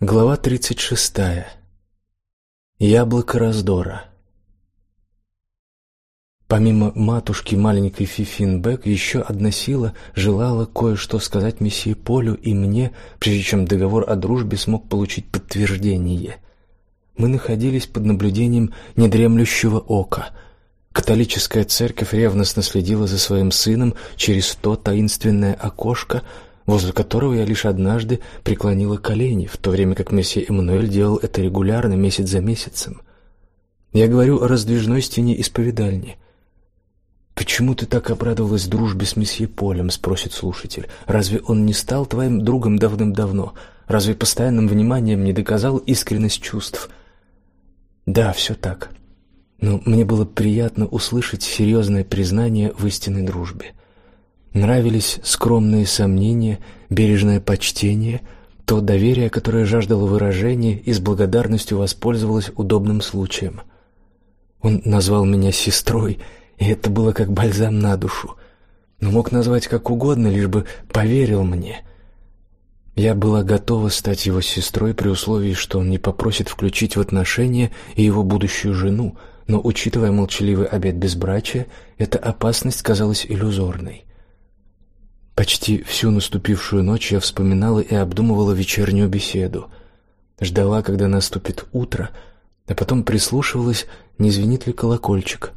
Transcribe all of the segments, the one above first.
Глава 36. Яблоко раздора. Помимо матушки маленькой Фифин Бек, еще одна сила желала кое-что сказать месье Полю и мне, прежде чем договор о дружбе смог получить подтверждение. Мы находились под наблюдением недремлющего ока. Католическая церковь ревностно следила за своим сыном через то таинственное окошко, возле которого я лишь однажды преклонила колени, в то время как месье Эммануэль делал это регулярно, месяц за месяцем. Я говорю о раздвижной стене исповедальни. Почему ты так обрадовалась дружбе с месье Полем, спросит слушатель. Разве он не стал твоим другом давным-давно? Разве постоянным вниманием не доказал искренность чувств? Да, все так. Но мне было приятно услышать серьезное признание в истинной дружбе. Нравились скромные сомнения, бережное почтение, то доверие, которое жаждало выражения и с благодарностью воспользовалось удобным случаем. Он назвал меня сестрой, и это было как бальзам на душу. Но мог назвать как угодно, лишь бы поверил мне. Я была готова стать его сестрой при условии, что он не попросит включить в отношения и его будущую жену, но учитывая молчаливый обет безбрачия, эта опасность казалась иллюзорной. Почти всю наступившую ночь я вспоминала и обдумывала вечернюю беседу. Ждала, когда наступит утро, а потом прислушивалась, не звенит ли колокольчик.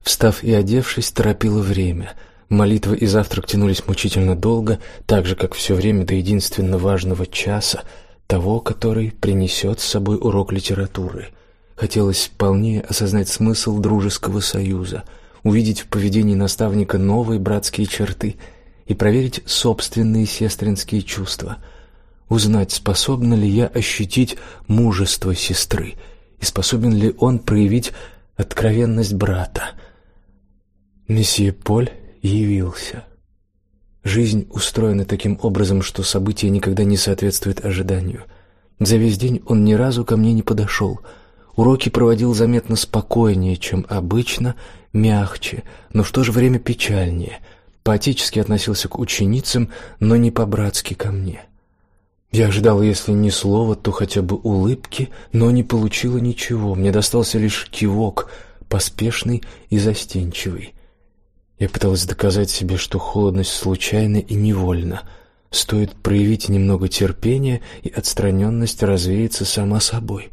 Встав и одевшись, торопила время. Молитва и завтрак тянулись мучительно долго, так же как все время до единственно важного часа, того, который принесет с собой урок литературы. Хотелось полнее осознать смысл дружеского союза, увидеть в поведении наставника новые братские черты — и проверить собственные сестринские чувства, узнать, способна ли я ощутить мужество сестры и способен ли он проявить откровенность брата. Месье Поль явился. Жизнь устроена таким образом, что события никогда не соответствуют ожиданию. За весь день он ни разу ко мне не подошел. Уроки проводил заметно спокойнее, чем обычно, мягче, но в то же время печальнее — по-отечески относился к ученицам, но не по-братски ко мне. Я ожидал, если не слова, то хотя бы улыбки, но не получила ничего. Мне достался лишь кивок, поспешный и застенчивый. Я пыталась доказать себе, что холодность случайна и невольна. Стоит проявить немного терпения, и отстраненность развеется сама собой.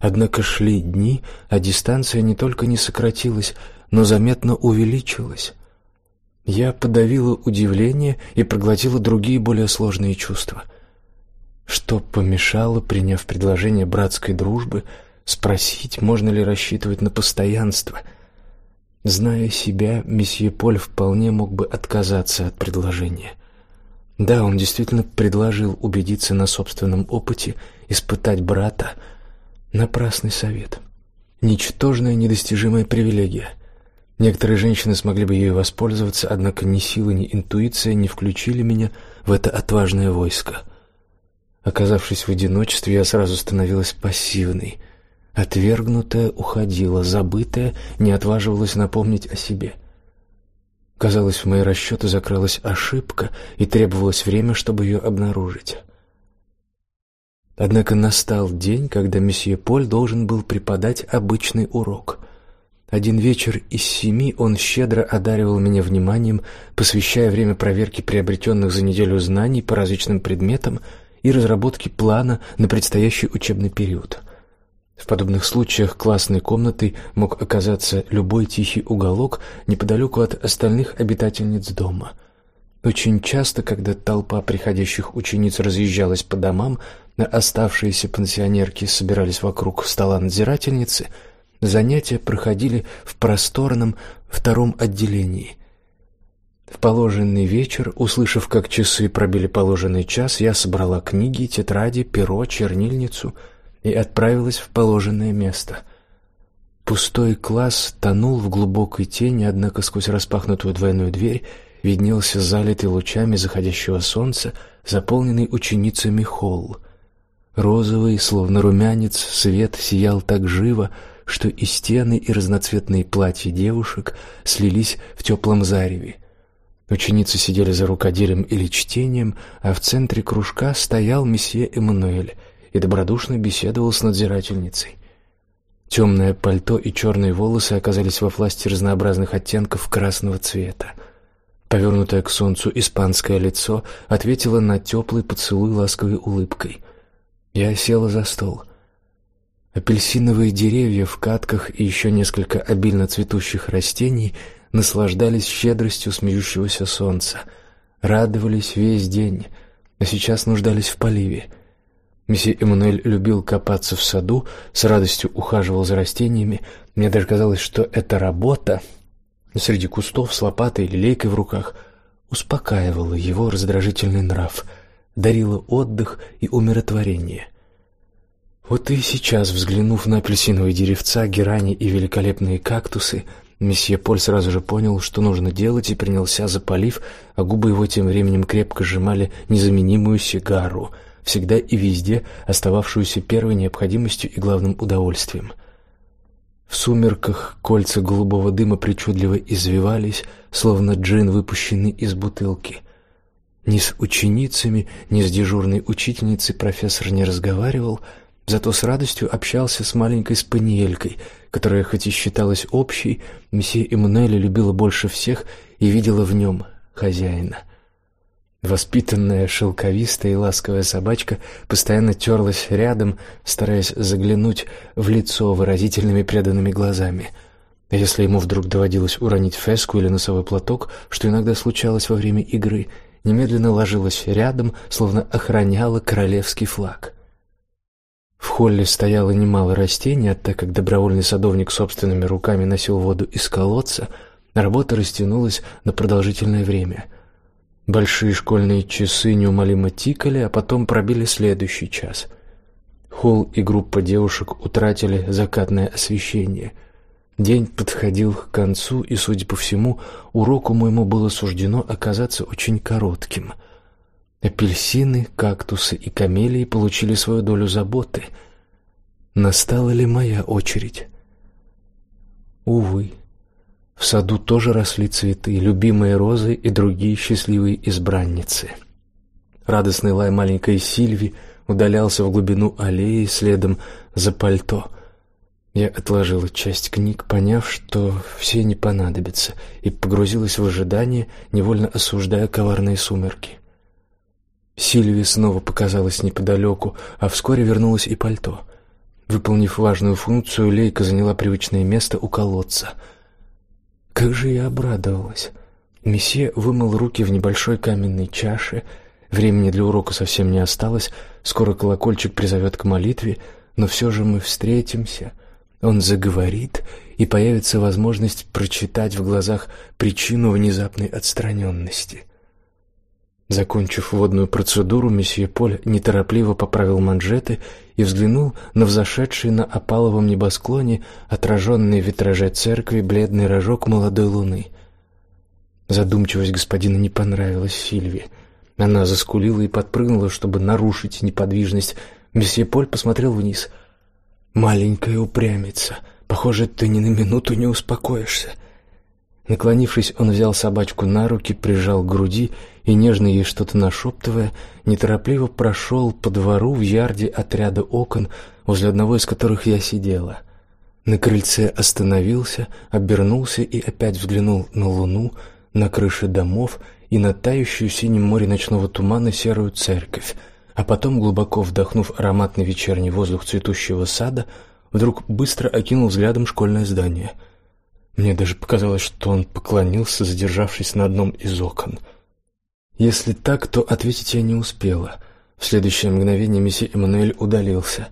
Однако шли дни, а дистанция не только не сократилась, но заметно увеличилась. Я подавила удивление и проглотила другие более сложные чувства. Что помешало, приняв предложение братской дружбы, спросить, можно ли рассчитывать на постоянство? Зная себя, месье Поль вполне мог бы отказаться от предложения. Да, он действительно предложил убедиться на собственном опыте, испытать брата. Напрасный совет. Ничтожная недостижимая привилегия — Некоторые женщины смогли бы ею воспользоваться, однако ни сила, ни интуиция не включили меня в это отважное войско. Оказавшись в одиночестве, я сразу становилась пассивной. Отвергнутая уходила, забытая не отваживалась напомнить о себе. Казалось, в мои расчеты закралась ошибка, и требовалось время, чтобы ее обнаружить. Однако настал день, когда месье Поль должен был преподать обычный урок — один вечер из семи он щедро одаривал меня вниманием, посвящая время проверки приобретенных за неделю знаний по различным предметам и разработке плана на предстоящий учебный период. В подобных случаях классной комнатой мог оказаться любой тихий уголок неподалеку от остальных обитательниц дома. Очень часто, когда толпа приходящих учениц разъезжалась по домам, а оставшиеся пансионерки собирались вокруг стола надзирательницы – Занятия проходили в просторном втором отделении. В положенный вечер, услышав, как часы пробили положенный час, я собрала книги, тетради, перо, чернильницу и отправилась в положенное место. Пустой класс тонул в глубокой тени, однако сквозь распахнутую двойную дверь виднелся залитый лучами заходящего солнца, заполненный ученицами холл. Розовый, словно румянец, свет сиял так живо, что и стены, и разноцветные платья девушек слились в теплом зареве. Ученицы сидели за рукоделием или чтением, а в центре кружка стоял месье Эммануэль и добродушно беседовал с надзирательницей. Темное пальто и черные волосы оказались во власти разнообразных оттенков красного цвета. Повернутое к солнцу испанское лицо ответило на теплый поцелуй ласковой улыбкой. Я села за стол. Апельсиновые деревья в катках и еще несколько обильно цветущих растений наслаждались щедростью смеющегося солнца, радовались весь день, а сейчас нуждались в поливе. Месье Эммануэль любил копаться в саду, с радостью ухаживал за растениями. Мне даже казалось, что эта работа среди кустов с лопатой или лейкой в руках успокаивала его раздражительный нрав, дарила отдых и умиротворение. Вот и сейчас, взглянув на апельсиновые деревца, герани и великолепные кактусы, месье Поль сразу же понял, что нужно делать, и принялся за полив, а губы его тем временем крепко сжимали незаменимую сигару — всегда и везде остававшуюся первой необходимостью и главным удовольствием. В сумерках кольца голубого дыма причудливо извивались, словно джин, выпущенный из бутылки. Ни с ученицами, ни с дежурной учительницей профессор не разговаривал, зато с радостью общался с маленькой спаниелькой, которая хоть и считалась общей, месье Эммануэля любила больше всех и видела в нем хозяина — Воспитанная, шелковистая и ласковая собачка постоянно терлась рядом, стараясь заглянуть в лицо выразительными преданными глазами. А если ему вдруг доводилось уронить феску или носовой платок, что иногда случалось во время игры, немедленно ложилась рядом, словно охраняла королевский флаг. В холле стояло немало растений, а так как добровольный садовник собственными руками носил воду из колодца, работа растянулась на продолжительное время — Большие школьные часы неумолимо тикали, а потом пробили следующий час. Холл и группа девушек утратили закатное освещение. День подходил к концу, и, судя по всему, уроку моему было суждено оказаться очень коротким. Апельсины, кактусы и камелии получили свою долю заботы. Настала ли моя очередь? Увы. В саду тоже росли цветы, любимые розы и другие счастливые избранницы. Радостный лай маленькой Сильви удалялся в глубину аллеи следом за пальто. Я отложила часть книг, поняв, что все не понадобятся, и погрузилась в ожидание, невольно осуждая коварные сумерки. Сильви снова показалась неподалеку, а вскоре вернулось и пальто. Выполнив важную функцию, Лейка заняла привычное место у колодца — как же я обрадовалась. Месье вымыл руки в небольшой каменной чаше. Времени для урока совсем не осталось. Скоро колокольчик призовет к молитве, но все же мы встретимся. Он заговорит, и появится возможность прочитать в глазах причину внезапной отстраненности. Закончив водную процедуру, месье Поль неторопливо поправил манжеты и взглянул на взошедший на опаловом небосклоне отраженный в витраже церкви бледный рожок молодой луны. Задумчивость господина не понравилась Сильве. Она заскулила и подпрыгнула, чтобы нарушить неподвижность. Месье Поль посмотрел вниз. «Маленькая упрямица. Похоже, ты ни на минуту не успокоишься». Наклонившись, он взял собачку на руки, прижал к груди и нежно ей что-то нашептывая, неторопливо прошел по двору в ярде отряда окон, возле одного из которых я сидела. На крыльце остановился, обернулся и опять взглянул на луну, на крыши домов и на тающую в синем море ночного тумана серую церковь, а потом, глубоко вдохнув ароматный вечерний воздух цветущего сада, вдруг быстро окинул взглядом школьное здание — мне даже показалось, что он поклонился, задержавшись на одном из окон. Если так, то ответить я не успела. В следующее мгновение месье Эммануэль удалился.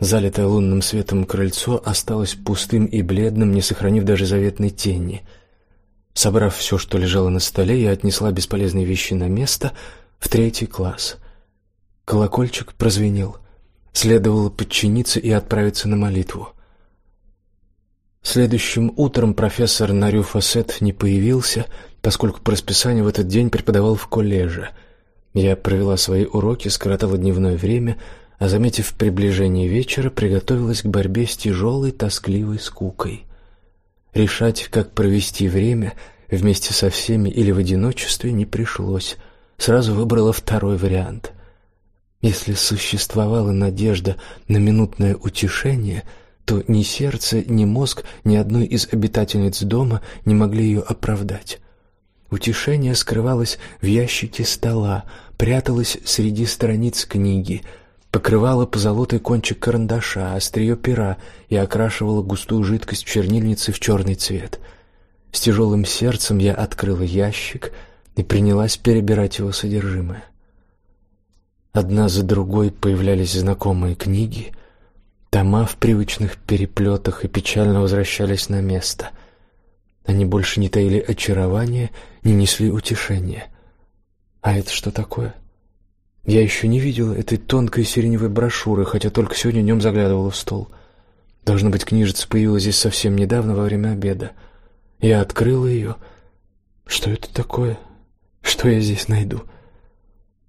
Залитое лунным светом крыльцо осталось пустым и бледным, не сохранив даже заветной тени. Собрав все, что лежало на столе, я отнесла бесполезные вещи на место в третий класс. Колокольчик прозвенел. Следовало подчиниться и отправиться на молитву. Следующим утром профессор Нарю Фасет не появился, поскольку по расписанию в этот день преподавал в колледже. Я провела свои уроки, скоротала дневное время, а заметив приближение вечера, приготовилась к борьбе с тяжелой, тоскливой скукой. Решать, как провести время вместе со всеми или в одиночестве, не пришлось. Сразу выбрала второй вариант. Если существовала надежда на минутное утешение, то ни сердце, ни мозг ни одной из обитательниц дома не могли ее оправдать. Утешение скрывалось в ящике стола, пряталось среди страниц книги, покрывало позолотой кончик карандаша, острие пера и окрашивало густую жидкость в чернильнице в черный цвет. С тяжелым сердцем я открыла ящик и принялась перебирать его содержимое. Одна за другой появлялись знакомые книги, тома в привычных переплетах и печально возвращались на место. Они больше не таили очарования, не несли утешения. А это что такое? Я еще не видела этой тонкой сиреневой брошюры, хотя только сегодня днем заглядывала в стол. Должно быть, книжица появилась здесь совсем недавно во время обеда. Я открыла ее. Что это такое? Что я здесь найду?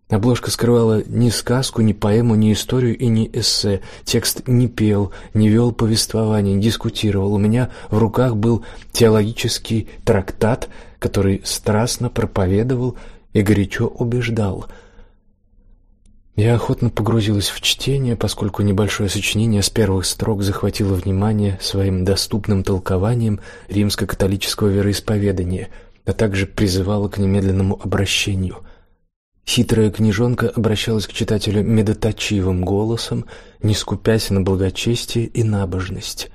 Обложка скрывала ни сказку, ни поэму, ни историю и ни эссе. Текст не пел, не вел повествование, не дискутировал. У меня в руках был теологический трактат, который страстно проповедовал и горячо убеждал. Я охотно погрузилась в чтение, поскольку небольшое сочинение с первых строк захватило внимание своим доступным толкованием римско-католического вероисповедания, а также призывало к немедленному обращению – Хитрая книжонка обращалась к читателю медоточивым голосом, не скупясь на благочестие и набожность.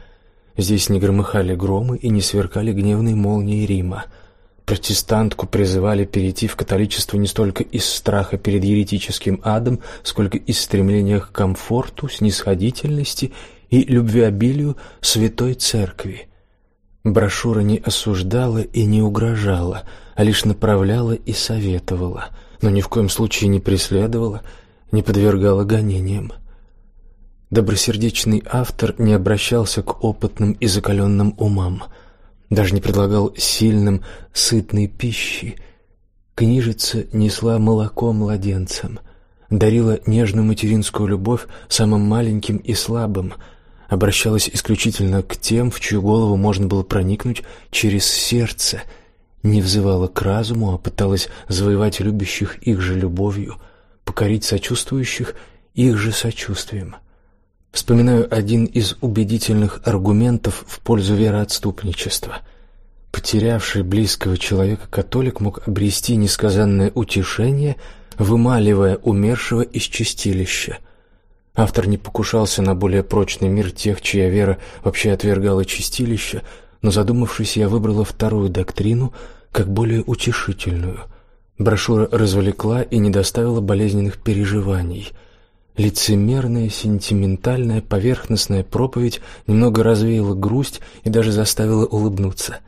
Здесь не громыхали громы и не сверкали гневные молнии Рима. Протестантку призывали перейти в католичество не столько из страха перед еретическим адом, сколько из стремления к комфорту, снисходительности и любвеобилию святой церкви. Брошюра не осуждала и не угрожала, а лишь направляла и советовала – но ни в коем случае не преследовала, не подвергала гонениям. Добросердечный автор не обращался к опытным и закаленным умам, даже не предлагал сильным сытной пищи. Книжица несла молоко младенцам, дарила нежную материнскую любовь самым маленьким и слабым, обращалась исключительно к тем, в чью голову можно было проникнуть через сердце – не взывала к разуму, а пыталась завоевать любящих их же любовью, покорить сочувствующих их же сочувствием. Вспоминаю один из убедительных аргументов в пользу вероотступничества. Потерявший близкого человека католик мог обрести несказанное утешение, вымаливая умершего из чистилища. Автор не покушался на более прочный мир тех, чья вера вообще отвергала чистилище, но задумавшись, я выбрала вторую доктрину как более утешительную. Брошюра развлекла и не доставила болезненных переживаний. Лицемерная, сентиментальная, поверхностная проповедь немного развеяла грусть и даже заставила улыбнуться.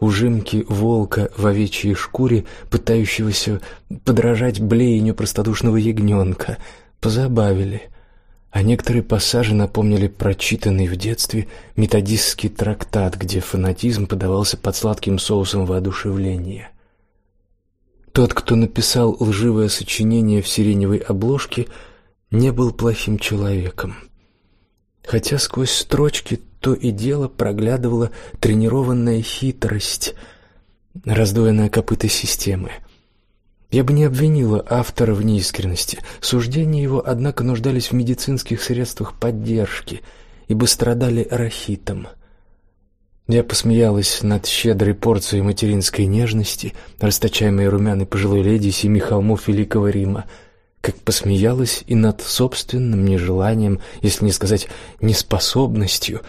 Ужимки волка в овечьей шкуре, пытающегося подражать блеянию простодушного ягненка, позабавили а некоторые пассажи напомнили прочитанный в детстве методистский трактат, где фанатизм подавался под сладким соусом воодушевления. Тот, кто написал лживое сочинение в сиреневой обложке, не был плохим человеком. Хотя сквозь строчки то и дело проглядывала тренированная хитрость, раздвоенная копыта системы — я бы не обвинила автора в неискренности. Суждения его, однако, нуждались в медицинских средствах поддержки, ибо страдали рахитом. Я посмеялась над щедрой порцией материнской нежности, расточаемой румяной пожилой леди семи холмов Великого Рима, как посмеялась и над собственным нежеланием, если не сказать неспособностью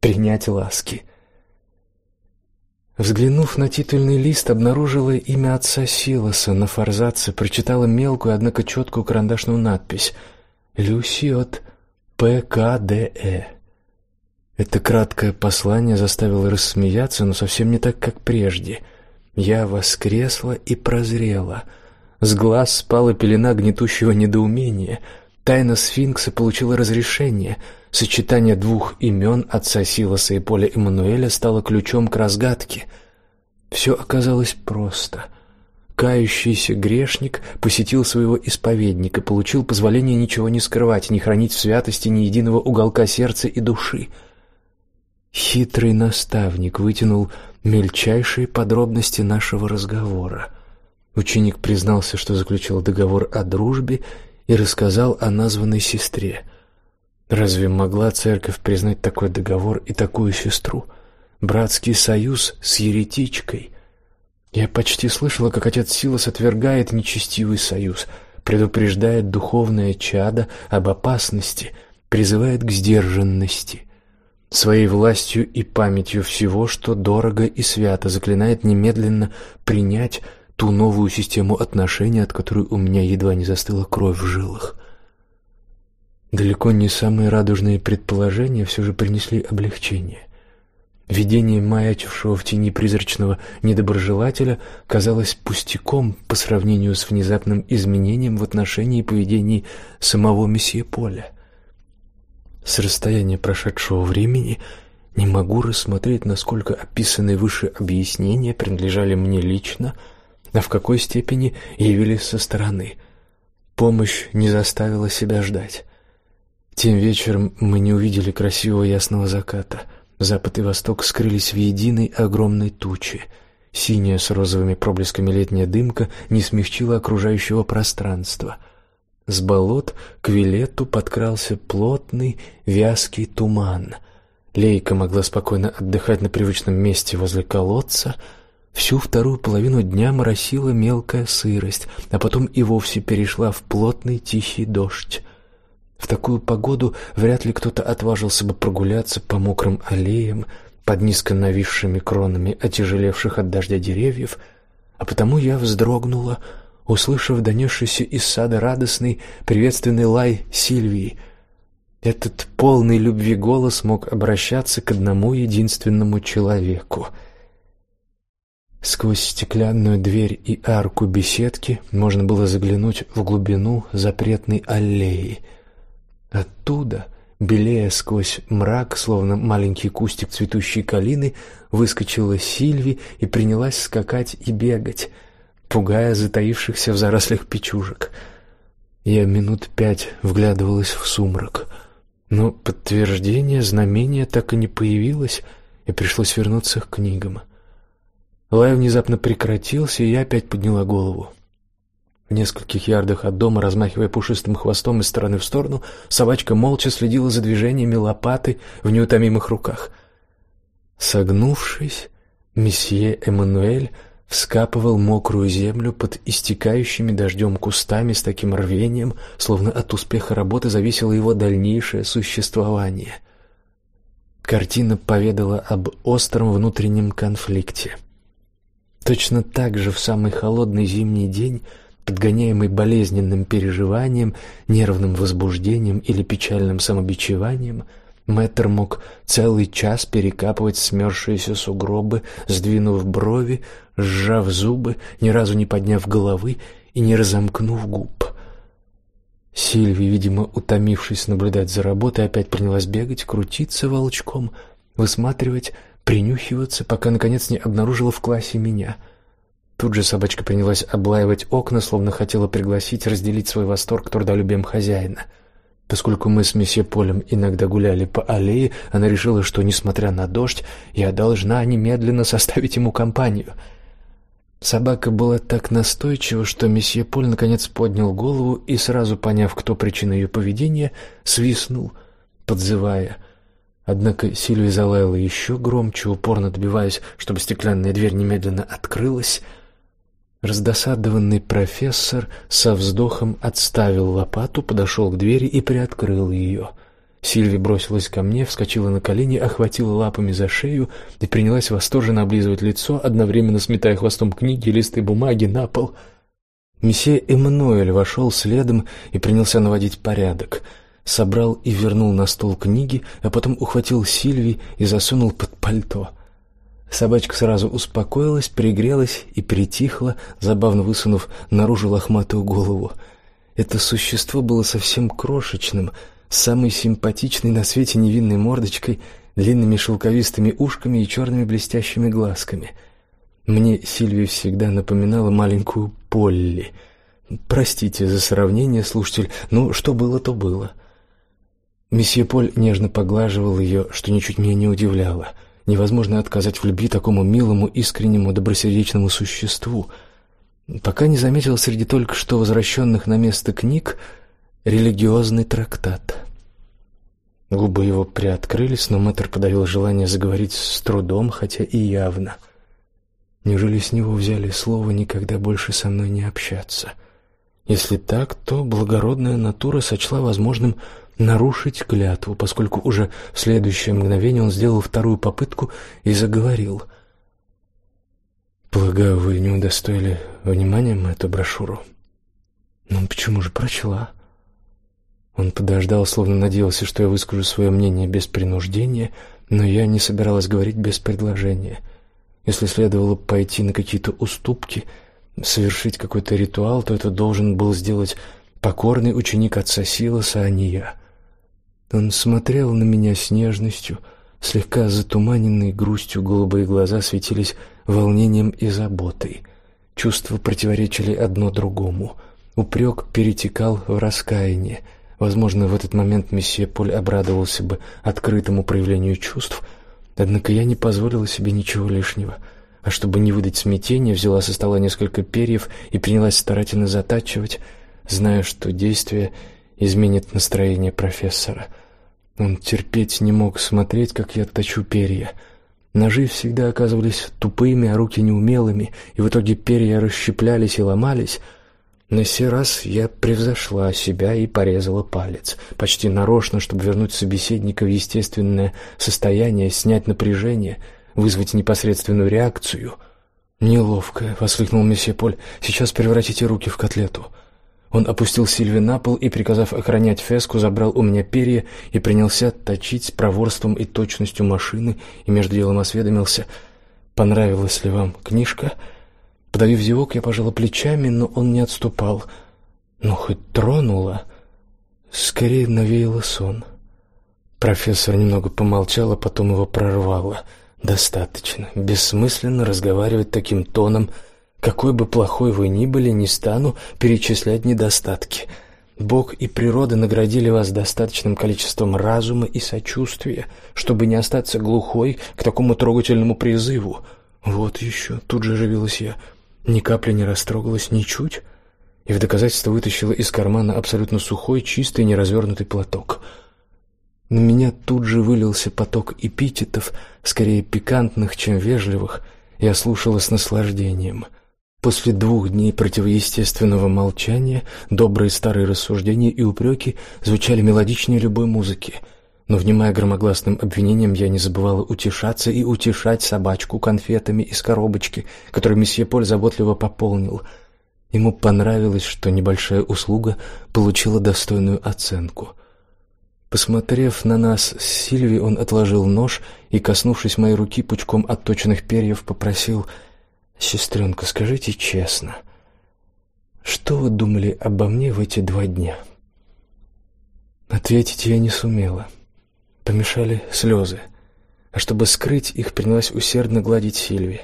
принять ласки. Взглянув на титульный лист, обнаружила имя отца Силоса на форзаце, прочитала мелкую, однако четкую карандашную надпись «Люси от ПКДЭ». Это краткое послание заставило рассмеяться, но совсем не так, как прежде. Я воскресла и прозрела. С глаз спала пелена гнетущего недоумения. Тайна сфинкса получила разрешение — Сочетание двух имен отца Силоса и Поля Эммануэля стало ключом к разгадке. Все оказалось просто. Кающийся грешник посетил своего исповедника, получил позволение ничего не скрывать, не хранить в святости ни единого уголка сердца и души. Хитрый наставник вытянул мельчайшие подробности нашего разговора. Ученик признался, что заключил договор о дружбе и рассказал о названной сестре. Разве могла церковь признать такой договор и такую сестру? Братский союз с еретичкой. Я почти слышала, как отец Силас отвергает нечестивый союз, предупреждает духовное чадо об опасности, призывает к сдержанности. Своей властью и памятью всего, что дорого и свято, заклинает немедленно принять ту новую систему отношений, от которой у меня едва не застыла кровь в жилах. Далеко не самые радужные предположения все же принесли облегчение. Видение маячившего в тени призрачного недоброжелателя казалось пустяком по сравнению с внезапным изменением в отношении и поведении самого месье Поля. С расстояния прошедшего времени не могу рассмотреть, насколько описанные выше объяснения принадлежали мне лично, а в какой степени явились со стороны. Помощь не заставила себя ждать. Тем вечером мы не увидели красивого ясного заката. Запад и восток скрылись в единой огромной туче. Синяя с розовыми проблесками летняя дымка не смягчила окружающего пространства. С болот к Вилету подкрался плотный вязкий туман. Лейка могла спокойно отдыхать на привычном месте возле колодца. Всю вторую половину дня моросила мелкая сырость, а потом и вовсе перешла в плотный тихий дождь. В такую погоду вряд ли кто-то отважился бы прогуляться по мокрым аллеям под низко нависшими кронами отяжелевших от дождя деревьев, а потому я вздрогнула, услышав донесшийся из сада радостный приветственный лай Сильвии. Этот полный любви голос мог обращаться к одному единственному человеку. Сквозь стеклянную дверь и арку беседки можно было заглянуть в глубину запретной аллеи — Оттуда, белея сквозь мрак, словно маленький кустик цветущей калины, выскочила Сильви и принялась скакать и бегать, пугая затаившихся в зарослях печужек. Я минут пять вглядывалась в сумрак, но подтверждение знамения так и не появилось, и пришлось вернуться к книгам. Лай внезапно прекратился, и я опять подняла голову. В нескольких ярдах от дома, размахивая пушистым хвостом из стороны в сторону, собачка молча следила за движениями лопаты в неутомимых руках. Согнувшись, месье Эммануэль вскапывал мокрую землю под истекающими дождем кустами с таким рвением, словно от успеха работы зависело его дальнейшее существование. Картина поведала об остром внутреннем конфликте. Точно так же в самый холодный зимний день подгоняемый болезненным переживанием, нервным возбуждением или печальным самобичеванием, Мэтр мог целый час перекапывать смерзшиеся сугробы, сдвинув брови, сжав зубы, ни разу не подняв головы и не разомкнув губ. Сильви, видимо, утомившись наблюдать за работой, опять принялась бегать, крутиться волчком, высматривать, принюхиваться, пока наконец не обнаружила в классе меня — Тут же собачка принялась облаивать окна, словно хотела пригласить разделить свой восторг трудолюбием хозяина. Поскольку мы с месье Полем иногда гуляли по аллее, она решила, что, несмотря на дождь, я должна немедленно составить ему компанию. Собака была так настойчива, что месье Поль наконец поднял голову и, сразу поняв, кто причина ее поведения, свистнул, подзывая. Однако Сильвия залаяла еще громче, упорно добиваясь, чтобы стеклянная дверь немедленно открылась. Раздосадованный профессор со вздохом отставил лопату, подошел к двери и приоткрыл ее. Сильви бросилась ко мне, вскочила на колени, охватила лапами за шею и принялась восторженно облизывать лицо, одновременно сметая хвостом книги и листы бумаги на пол. Месье Эммануэль вошел следом и принялся наводить порядок. Собрал и вернул на стол книги, а потом ухватил Сильви и засунул под пальто. Собачка сразу успокоилась, пригрелась и притихла, забавно высунув наружу лохматую голову. Это существо было совсем крошечным, с самой симпатичной на свете невинной мордочкой, длинными шелковистыми ушками и черными блестящими глазками. Мне Сильвия всегда напоминала маленькую Полли. Простите за сравнение, слушатель, но что было, то было. Месье Поль нежно поглаживал ее, что ничуть меня не удивляло — Невозможно отказать в любви такому милому, искреннему, добросердечному существу. Пока не заметил среди только что возвращенных на место книг религиозный трактат. Губы его приоткрылись, но мэтр подавил желание заговорить с трудом, хотя и явно. Неужели с него взяли слово никогда больше со мной не общаться? Если так, то благородная натура сочла возможным нарушить клятву, поскольку уже в следующее мгновение он сделал вторую попытку и заговорил. Полагаю, вы не удостоили вниманием эту брошюру. Ну почему же прочла? Он подождал, словно надеялся, что я выскажу свое мнение без принуждения, но я не собиралась говорить без предложения. Если следовало пойти на какие-то уступки, совершить какой-то ритуал, то это должен был сделать покорный ученик отца Силаса, а не я. Он смотрел на меня с нежностью, слегка затуманенные грустью голубые глаза светились волнением и заботой. Чувства противоречили одно другому. Упрек перетекал в раскаяние. Возможно, в этот момент месье Поль обрадовался бы открытому проявлению чувств, однако я не позволила себе ничего лишнего. А чтобы не выдать смятения, взяла со стола несколько перьев и принялась старательно затачивать, зная, что действие изменит настроение профессора. Он терпеть не мог смотреть, как я точу перья. Ножи всегда оказывались тупыми, а руки неумелыми, и в итоге перья расщеплялись и ломались. На сей раз я превзошла себя и порезала палец, почти нарочно, чтобы вернуть собеседника в естественное состояние, снять напряжение, вызвать непосредственную реакцию. Неловко, воскликнул месье Поль. Сейчас превратите руки в котлету. Он опустил Сильви на пол и, приказав охранять феску, забрал у меня перья и принялся точить с проворством и точностью машины, и между делом осведомился: "Понравилась ли вам книжка?" Подавив зевок, я пожала плечами, но он не отступал. Ну хоть тронула, скорее навеяло сон. Профессор немного помолчал, а потом его прорвало. Достаточно. Бессмысленно разговаривать таким тоном какой бы плохой вы ни были, не стану перечислять недостатки. Бог и природа наградили вас достаточным количеством разума и сочувствия, чтобы не остаться глухой к такому трогательному призыву. Вот еще, тут же оживилась я, ни капли не растрогалась, ничуть, и в доказательство вытащила из кармана абсолютно сухой, чистый, неразвернутый платок. На меня тут же вылился поток эпитетов, скорее пикантных, чем вежливых. Я слушала с наслаждением. После двух дней противоестественного молчания добрые старые рассуждения и упреки звучали мелодичнее любой музыки. Но внимая громогласным обвинениям, я не забывала утешаться и утешать собачку конфетами из коробочки, которую месье Поль заботливо пополнил. Ему понравилось, что небольшая услуга получила достойную оценку. Посмотрев на нас с Сильви, он отложил нож и, коснувшись моей руки пучком отточенных перьев, попросил: Сестренка, скажите честно, что вы думали обо мне в эти два дня? Ответить я не сумела. Помешали слезы, а чтобы скрыть их, принялась усердно гладить Сильви.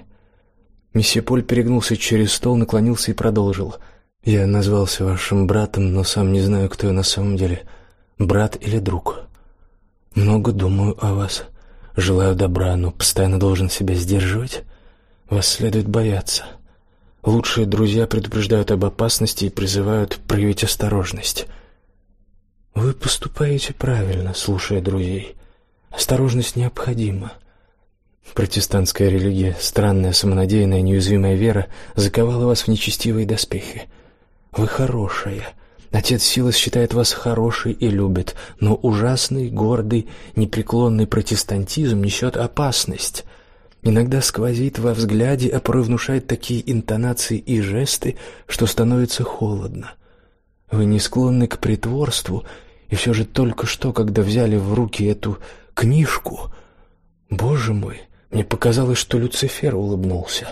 Месье Поль перегнулся через стол, наклонился и продолжил: "Я назвался вашим братом, но сам не знаю, кто я на самом деле, брат или друг. Много думаю о вас, желаю добра, но постоянно должен себя сдерживать. Вас следует бояться. Лучшие друзья предупреждают об опасности и призывают проявить осторожность. Вы поступаете правильно, слушая друзей. Осторожность необходима. Протестантская религия, странная, самонадеянная, неуязвимая вера заковала вас в нечестивые доспехи. Вы хорошая. Отец Силас считает вас хорошей и любит, но ужасный, гордый, непреклонный протестантизм несет опасность — Иногда сквозит во взгляде, а порой внушает такие интонации и жесты, что становится холодно. Вы не склонны к притворству, и все же только что, когда взяли в руки эту книжку, Боже мой, мне показалось, что Люцифер улыбнулся.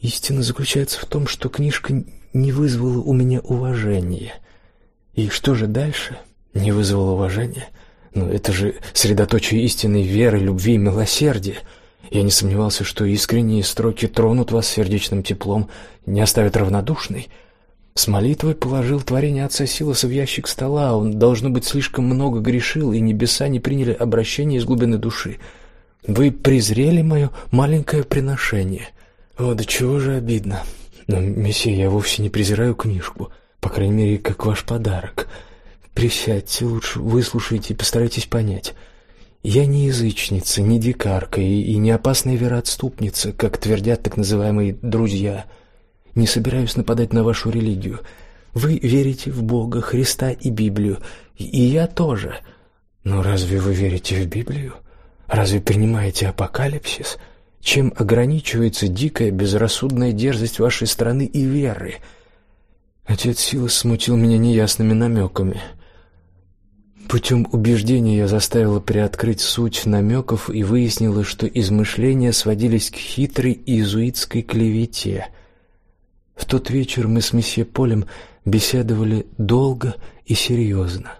Истина заключается в том, что книжка не вызвала у меня уважения. И что же дальше? Не вызвала уважения? Ну это же средоточие истинной веры, любви и милосердия. Я не сомневался, что искренние строки тронут вас сердечным теплом, не оставят равнодушной. С молитвой положил творение отца Силоса в ящик стола. Он должно быть слишком много грешил, и небеса не приняли обращение из глубины души. Вы презрели мое маленькое приношение. О, да чего же обидно. Но месье, я вовсе не презираю книжку. По крайней мере, как ваш подарок. Присядьте, лучше выслушайте и постарайтесь понять. Я не язычница, не дикарка и, и не опасная вероотступница, как твердят так называемые друзья. Не собираюсь нападать на вашу религию. Вы верите в Бога, Христа и Библию, и, я тоже. Но разве вы верите в Библию? Разве принимаете апокалипсис? Чем ограничивается дикая безрассудная дерзость вашей страны и веры? Отец Силас смутил меня неясными намеками. Путем убеждения я заставила приоткрыть суть намеков и выяснила, что измышления сводились к хитрой иезуитской клевете. В тот вечер мы с месье Полем беседовали долго и серьезно.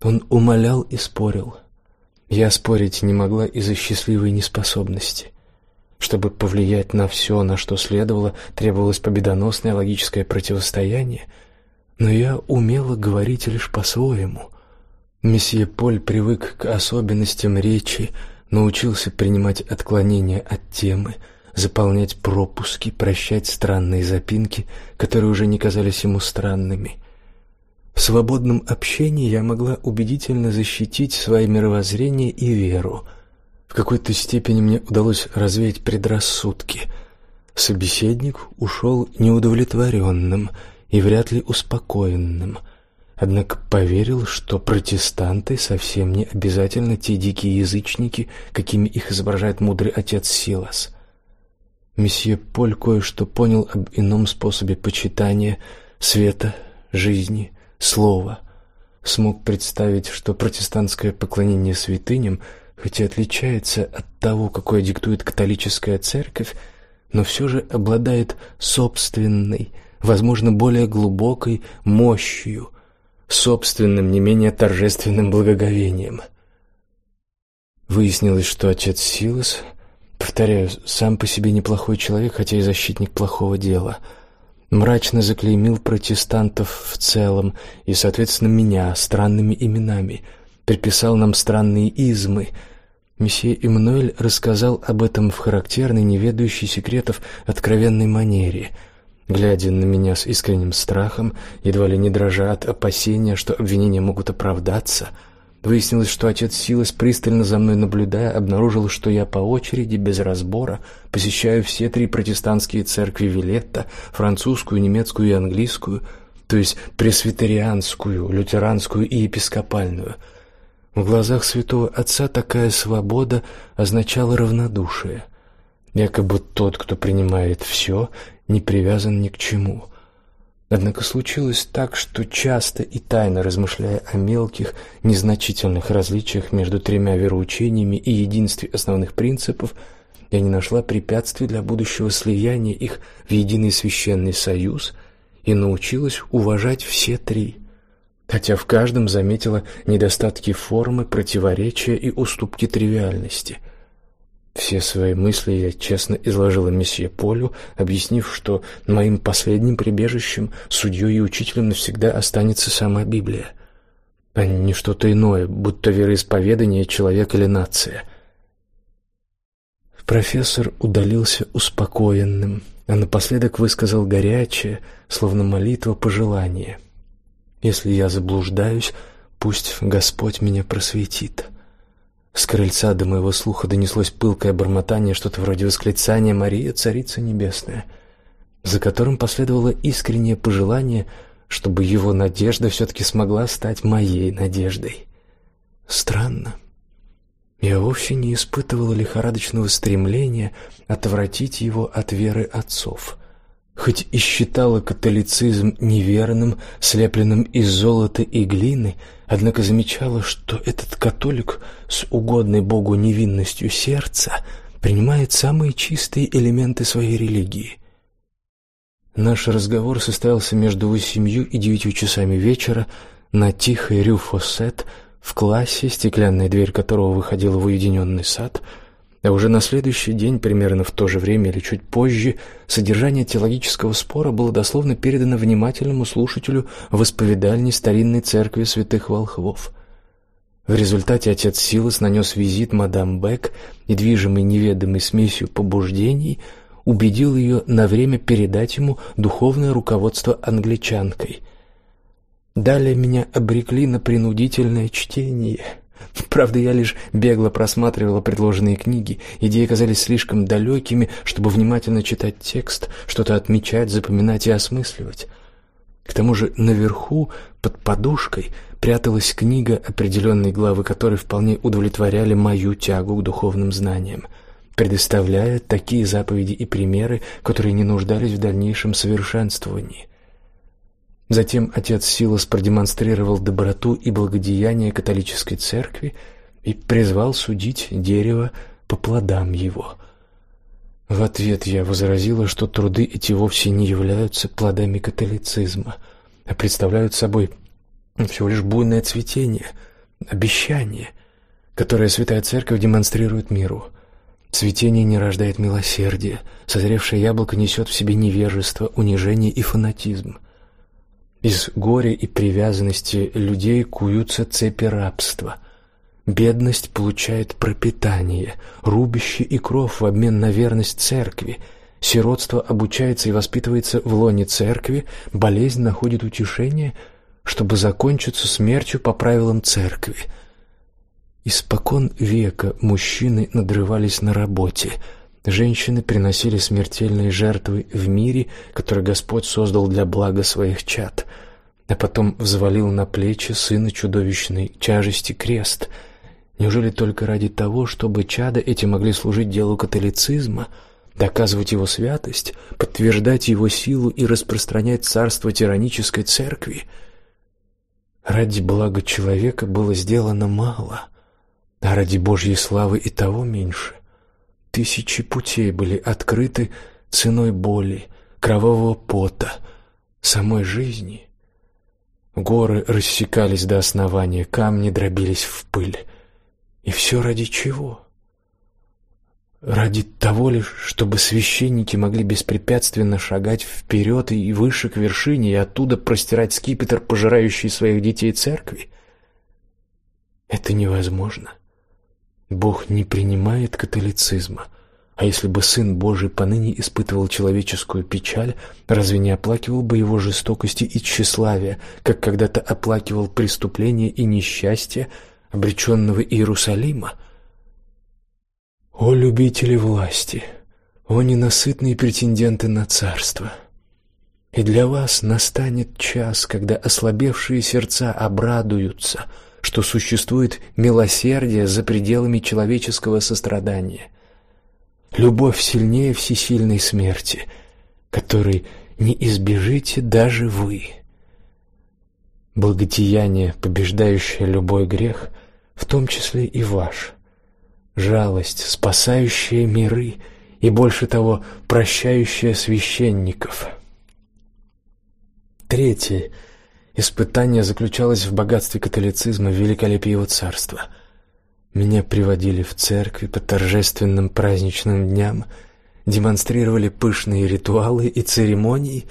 Он умолял и спорил. Я спорить не могла из-за счастливой неспособности. Чтобы повлиять на все, на что следовало, требовалось победоносное логическое противостояние, но я умела говорить лишь по-своему — Месье Поль привык к особенностям речи, научился принимать отклонения от темы, заполнять пропуски, прощать странные запинки, которые уже не казались ему странными. В свободном общении я могла убедительно защитить свое мировоззрение и веру. В какой-то степени мне удалось развеять предрассудки. Собеседник ушел неудовлетворенным и вряд ли успокоенным – однако поверил, что протестанты совсем не обязательно те дикие язычники, какими их изображает мудрый отец Силас. Месье Поль кое-что понял об ином способе почитания света, жизни, слова. Смог представить, что протестантское поклонение святыням, хотя отличается от того, какое диктует католическая церковь, но все же обладает собственной, возможно, более глубокой мощью – собственным, не менее торжественным благоговением. Выяснилось, что отец Силас, повторяю, сам по себе неплохой человек, хотя и защитник плохого дела, мрачно заклеймил протестантов в целом и, соответственно, меня странными именами, приписал нам странные измы. Месье Эммануэль рассказал об этом в характерной, неведающей секретов откровенной манере — глядя на меня с искренним страхом, едва ли не дрожа от опасения, что обвинения могут оправдаться. Выяснилось, что отец Силас, пристально за мной наблюдая, обнаружил, что я по очереди, без разбора, посещаю все три протестантские церкви Вилетта, французскую, немецкую и английскую, то есть пресвитерианскую, лютеранскую и епископальную. В глазах святого отца такая свобода означала равнодушие. Якобы тот, кто принимает все, не привязан ни к чему. Однако случилось так, что часто и тайно размышляя о мелких, незначительных различиях между тремя вероучениями и единстве основных принципов, я не нашла препятствий для будущего слияния их в единый священный союз и научилась уважать все три, хотя в каждом заметила недостатки формы, противоречия и уступки тривиальности – все свои мысли я честно изложила месье Полю, объяснив, что моим последним прибежищем, судьей и учителем навсегда останется сама Библия, а не что-то иное, будто вероисповедание человек или нация. Профессор удалился успокоенным, а напоследок высказал горячее, словно молитва, пожелание. Если я заблуждаюсь, пусть Господь меня просветит. С крыльца до моего слуха донеслось пылкое бормотание, что-то вроде восклицания «Мария, царица небесная», за которым последовало искреннее пожелание, чтобы его надежда все-таки смогла стать моей надеждой. Странно. Я вовсе не испытывала лихорадочного стремления отвратить его от веры отцов. Хоть и считала католицизм неверным, слепленным из золота и глины, однако замечала, что этот католик с угодной Богу невинностью сердца принимает самые чистые элементы своей религии. Наш разговор состоялся между восемью и девятью часами вечера на тихой рю-фоссет в классе, стеклянная дверь которого выходила в уединенный сад — а уже на следующий день, примерно в то же время или чуть позже, содержание теологического спора было дословно передано внимательному слушателю в исповедальне старинной церкви святых волхвов. В результате отец Силас нанес визит мадам Бек и, движимый неведомой смесью побуждений, убедил ее на время передать ему духовное руководство англичанкой. Далее меня обрекли на принудительное чтение. Правда, я лишь бегло просматривала предложенные книги. Идеи казались слишком далекими, чтобы внимательно читать текст, что-то отмечать, запоминать и осмысливать. К тому же наверху, под подушкой, пряталась книга, определенные главы которой вполне удовлетворяли мою тягу к духовным знаниям, предоставляя такие заповеди и примеры, которые не нуждались в дальнейшем совершенствовании. Затем отец Силас продемонстрировал доброту и благодеяние католической церкви и призвал судить дерево по плодам его. В ответ я возразила, что труды эти вовсе не являются плодами католицизма, а представляют собой всего лишь буйное цветение, обещание, которое Святая Церковь демонстрирует миру. Цветение не рождает милосердия, созревшее яблоко несет в себе невежество, унижение и фанатизм. Из горя и привязанности людей куются цепи рабства. Бедность получает пропитание, рубище и кров в обмен на верность церкви. Сиротство обучается и воспитывается в лоне церкви, болезнь находит утешение, чтобы закончиться смертью по правилам церкви. Испокон века мужчины надрывались на работе – Женщины приносили смертельные жертвы в мире, который Господь создал для блага своих чад, а потом взвалил на плечи сына чудовищной тяжести крест. Неужели только ради того, чтобы чада эти могли служить делу католицизма, доказывать его святость, подтверждать его силу и распространять царство тиранической церкви? Ради блага человека было сделано мало, а ради Божьей славы и того меньше. Тысячи путей были открыты ценой боли, кровавого пота, самой жизни. Горы рассекались до основания, камни дробились в пыль. И все ради чего? Ради того лишь, чтобы священники могли беспрепятственно шагать вперед и выше к вершине, и оттуда простирать скипетр, пожирающий своих детей церкви? Это невозможно. Бог не принимает католицизма. А если бы Сын Божий поныне испытывал человеческую печаль, разве не оплакивал бы его жестокости и тщеславия, как когда-то оплакивал преступления и несчастье обреченного Иерусалима? О любители власти, о ненасытные претенденты на царство! И для вас настанет час, когда ослабевшие сердца обрадуются — что существует милосердие за пределами человеческого сострадания. Любовь сильнее всесильной смерти, которой не избежите даже вы. Благодеяние, побеждающее любой грех, в том числе и ваш. Жалость, спасающая миры и больше того, прощающая священников. Третье Испытание заключалось в богатстве католицизма, в великолепии его царства. Меня приводили в церкви по торжественным праздничным дням, демонстрировали пышные ритуалы и церемонии,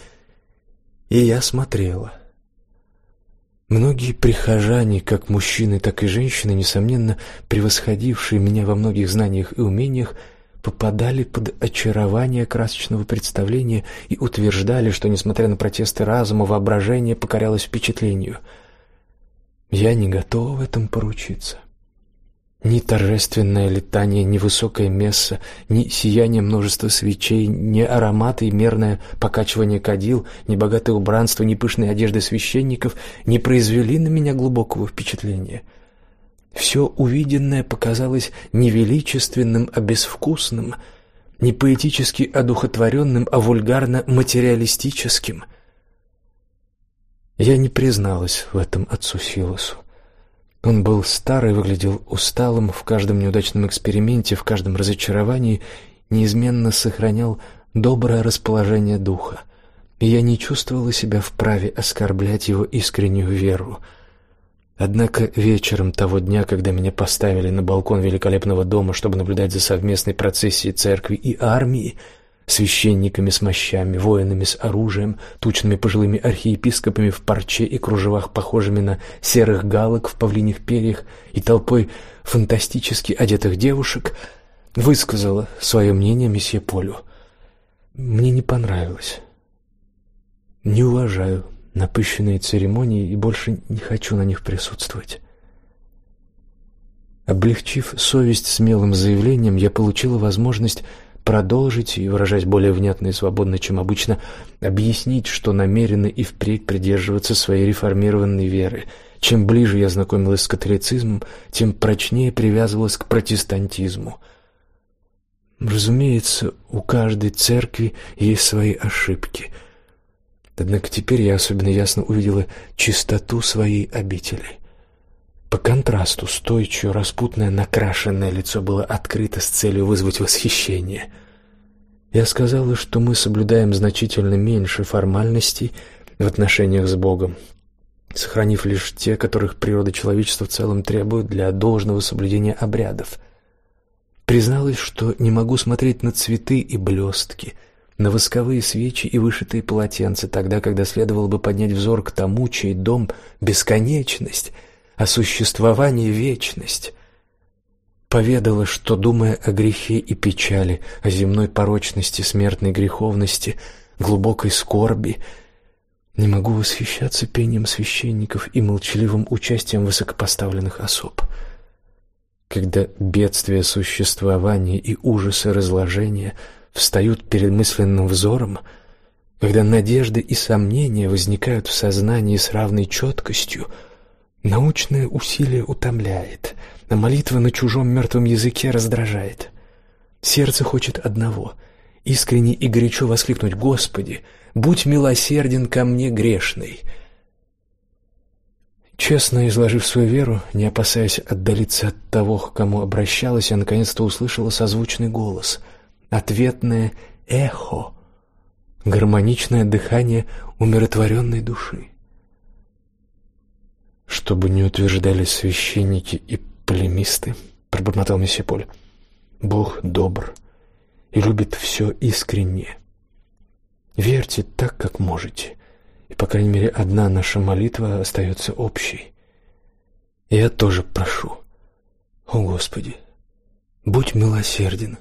и я смотрела. Многие прихожане, как мужчины, так и женщины, несомненно превосходившие меня во многих знаниях и умениях, попадали под очарование красочного представления и утверждали, что несмотря на протесты разума, воображение покорялось впечатлению. Я не готова в этом поручиться. Ни торжественное летание, ни высокое месса, ни сияние множества свечей, ни ароматы и мерное покачивание кадил, ни богатое убранство, ни пышные одежды священников не произвели на меня глубокого впечатления — все увиденное показалось не величественным, а безвкусным, не поэтически одухотворенным, а вульгарно материалистическим. Я не призналась в этом отцу Силосу. Он был старый, выглядел усталым, в каждом неудачном эксперименте, в каждом разочаровании неизменно сохранял доброе расположение духа. И я не чувствовала себя вправе оскорблять его искреннюю веру. Однако вечером того дня, когда меня поставили на балкон великолепного дома, чтобы наблюдать за совместной процессией церкви и армии, священниками с мощами, воинами с оружием, тучными пожилыми архиепископами в парче и кружевах, похожими на серых галок в павлиньих перьях, и толпой фантастически одетых девушек, высказала свое мнение месье Полю. Мне не понравилось. Не уважаю напыщенные церемонии и больше не хочу на них присутствовать. Облегчив совесть смелым заявлением, я получила возможность продолжить и выражать более внятно и свободно, чем обычно, объяснить, что намерена и впредь придерживаться своей реформированной веры. Чем ближе я знакомилась с католицизмом, тем прочнее привязывалась к протестантизму. Разумеется, у каждой церкви есть свои ошибки. Однако теперь я особенно ясно увидела чистоту своей обители. По контрасту с той, чье распутное накрашенное лицо было открыто с целью вызвать восхищение. Я сказала, что мы соблюдаем значительно меньше формальностей в отношениях с Богом, сохранив лишь те, которых природа человечества в целом требует для должного соблюдения обрядов. Призналась, что не могу смотреть на цветы и блестки, на восковые свечи и вышитые полотенца, тогда, когда следовало бы поднять взор к тому, чей дом — бесконечность — о существовании вечность. Поведала, что, думая о грехе и печали, о земной порочности, смертной греховности, глубокой скорби, не могу восхищаться пением священников и молчаливым участием высокопоставленных особ. Когда бедствия существования и ужасы разложения встают перед мысленным взором, когда надежды и сомнения возникают в сознании с равной четкостью — Научное усилие утомляет, а молитва на чужом мертвом языке раздражает. Сердце хочет одного — искренне и горячо воскликнуть «Господи, будь милосерден ко мне грешной!» Честно изложив свою веру, не опасаясь отдалиться от того, к кому обращалась, я наконец-то услышала созвучный голос, ответное эхо, гармоничное дыхание умиротворенной души. Чтобы не утверждали священники и полемисты, пробормотал месье Поль. Бог добр и любит все искренне. Верьте так, как можете, и по крайней мере одна наша молитва остается общей. Я тоже прошу. О, Господи, будь милосерден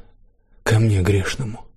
ко мне грешному.